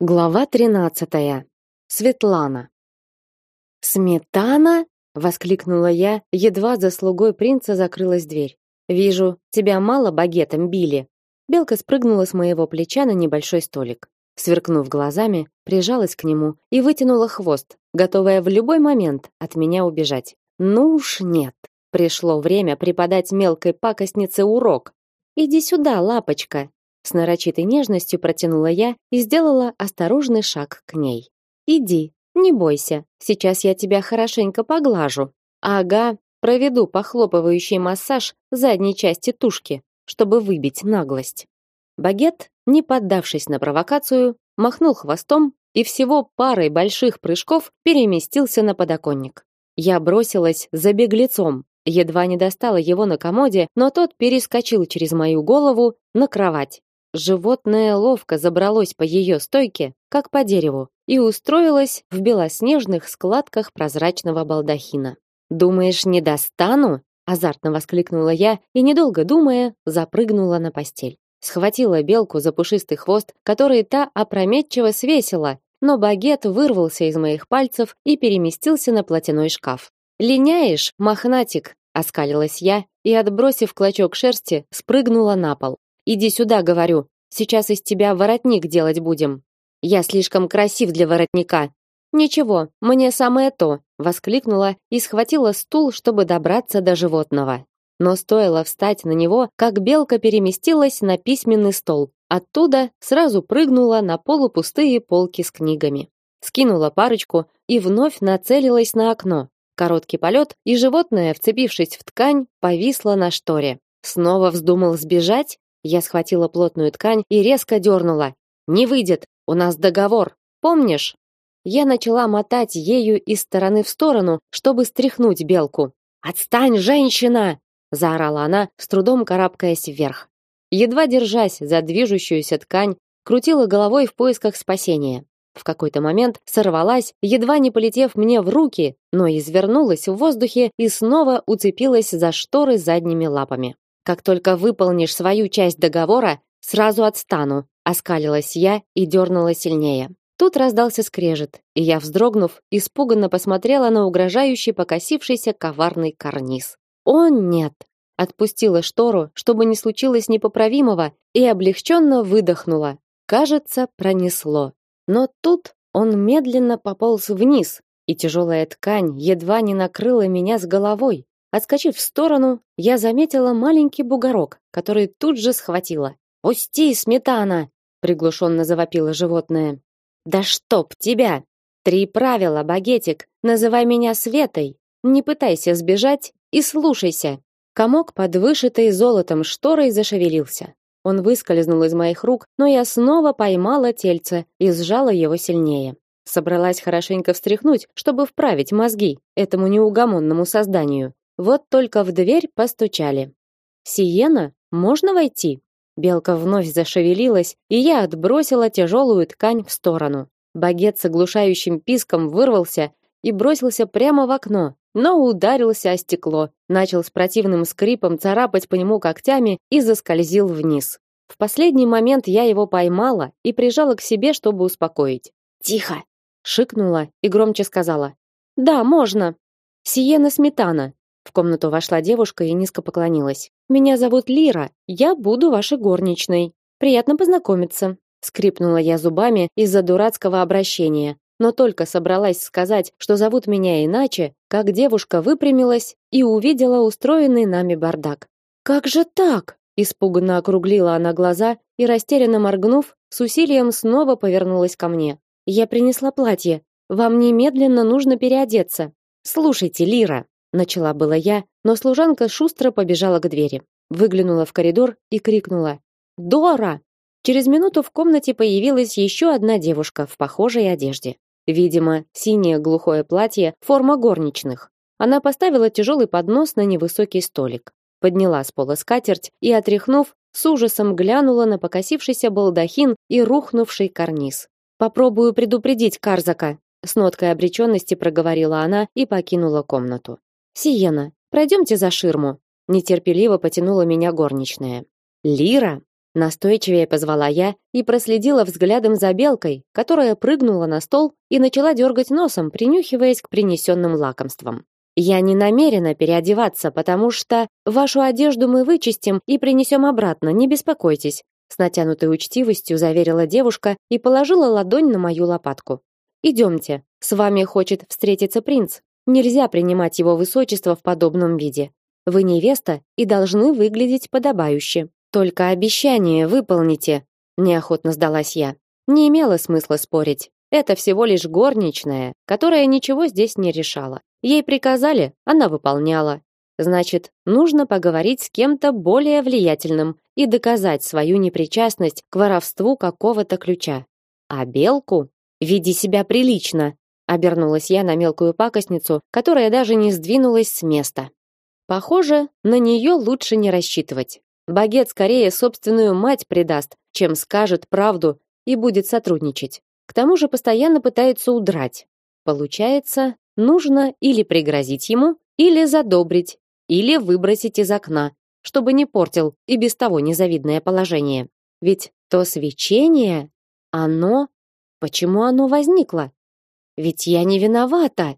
Глава 13. Светлана. Сметана? воскликнула я, едва за слугой принца закрылась дверь. Вижу, тебя мало багетом били. Белка спрыгнула с моего плеча на небольшой столик. Сверкнув глазами, прижалась к нему и вытянула хвост, готовая в любой момент от меня убежать. Ну уж нет. Пришло время преподать мелкой пакостнице урок. Иди сюда, лапочка, с нарочитой нежностью протянула я и сделала осторожный шаг к ней. Иди, не бойся. Сейчас я тебя хорошенько поглажу. Ага, проведу похлопывающий массаж задней части тушки, чтобы выбить наглость. Багет, не поддавшись на провокацию, махнул хвостом и всего парой больших прыжков переместился на подоконник. Я бросилась за беглецом, едва не достала его на комоде, но тот перескочил через мою голову на кровать. Животное ловко забралось по ее стойке, как по дереву, и устроилось в белоснежных складках прозрачного балдахина. Думаешь, не достану? азартно воскликнула я и недолго думая, запрыгнула на постель. Схватила белку за пушистый хвост, который та опрометчиво свесила, но багет вырвался из моих пальцев и переместился на платяной шкаф. "Линяешь, мохнатик", оскалилась я и отбросив клочок шерсти, спрыгнула на пол. Иди сюда, говорю. Сейчас из тебя воротник делать будем. Я слишком красив для воротника. Ничего, мне самое то, воскликнула и схватила стул, чтобы добраться до животного. Но стоило встать на него, как белка переместилась на письменный стол. Оттуда сразу прыгнула на полупустые полки с книгами. Скинула парочку и вновь нацелилась на окно. Короткий полет, и животное, вцепившись в ткань, повисло на шторе. Снова вздумал сбежать? Я схватила плотную ткань и резко дернула. Не выйдет, у нас договор. Помнишь? Я начала мотать ею из стороны в сторону, чтобы стряхнуть белку. Отстань, женщина, заорала она, с трудом карабкаясь вверх. Едва держась за движущуюся ткань, крутила головой в поисках спасения. В какой-то момент сорвалась, едва не полетев мне в руки, но извернулась в воздухе и снова уцепилась за шторы задними лапами. Как только выполнишь свою часть договора, сразу отстану, оскалилась я и дернула сильнее. Тут раздался скрежет, и я, вздрогнув, испуганно посмотрела на угрожающий покосившийся коварный карниз. О нет! Отпустила штору, чтобы не случилось непоправимого, и облегченно выдохнула. Кажется, пронесло. Но тут он медленно пополз вниз, и тяжелая ткань едва не накрыла меня с головой. Отскочив в сторону, я заметила маленький бугорок, который тут же схватила. "Пусти, сметана!" приглушенно завопило животное. "Да чтоб тебя! Три правила, багетик. Называй меня Светой. Не пытайся сбежать и слушайся". Комок под вышитой золотом шторой зашевелился. Он выскользнул из моих рук, но я снова поймала тельце и сжала его сильнее. Собралась хорошенько встряхнуть, чтобы вправить мозги этому неугомонному созданию. Вот только в дверь постучали. Сиена, можно войти? Белка вновь зашевелилась, и я отбросила тяжелую ткань в сторону. Багет с оглушающим писком вырвался и бросился прямо в окно, но ударился о стекло, начал с противным скрипом царапать по нему когтями и заскользил вниз. В последний момент я его поймала и прижала к себе, чтобы успокоить. "Тихо", шикнула и громче сказала: "Да, можно. Сиена Сметана, в комнату вошла девушка и низко поклонилась. Меня зовут Лира, я буду вашей горничной. Приятно познакомиться. Скрипнула я зубами из-за дурацкого обращения, но только собралась сказать, что зовут меня иначе, как девушка выпрямилась и увидела устроенный нами бардак. Как же так? Испуганно округлила она глаза и растерянно моргнув, с усилием снова повернулась ко мне. Я принесла платье. Вам немедленно нужно переодеться. Слушайте, Лира, начала было я, но служанка шустро побежала к двери, выглянула в коридор и крикнула: "Дора!" Через минуту в комнате появилась еще одна девушка в похожей одежде. Видимо, синее глухое платье, форма горничных. Она поставила тяжелый поднос на невысокий столик, подняла с пола скатерть и, отряхнув, с ужасом глянула на покосившийся балдахин и рухнувший карниз. Попробую предупредить Карзака, с ноткой обреченности проговорила она и покинула комнату. Сиена, пройдемте за ширму. Нетерпеливо потянула меня горничная. Лира, Настойчивее позвала я и проследила взглядом за белкой, которая прыгнула на стол и начала дергать носом, принюхиваясь к принесенным лакомствам. Я не намерена переодеваться, потому что вашу одежду мы вычистим и принесем обратно, не беспокойтесь, с натянутой учтивостью заверила девушка и положила ладонь на мою лопатку. Идемте, с вами хочет встретиться принц. Нельзя принимать его высочество в подобном виде. Вы невеста и должны выглядеть подобающе. Только обещание выполните, неохотно сдалась я. Не имело смысла спорить. Это всего лишь горничная, которая ничего здесь не решала. Ей приказали, она выполняла. Значит, нужно поговорить с кем-то более влиятельным и доказать свою непричастность к воровству какого-то ключа. А белку веди себя прилично, обернулась я на мелкую пакостницу, которая даже не сдвинулась с места. Похоже, на нее лучше не рассчитывать. Багет скорее собственную мать предаст, чем скажет правду и будет сотрудничать. К тому же постоянно пытается удрать. Получается, нужно или пригрозить ему, или задобрить, или выбросить из окна, чтобы не портил и без того незавидное положение. Ведь то свечение, оно... Почему оно возникло? Ведь я не виновата.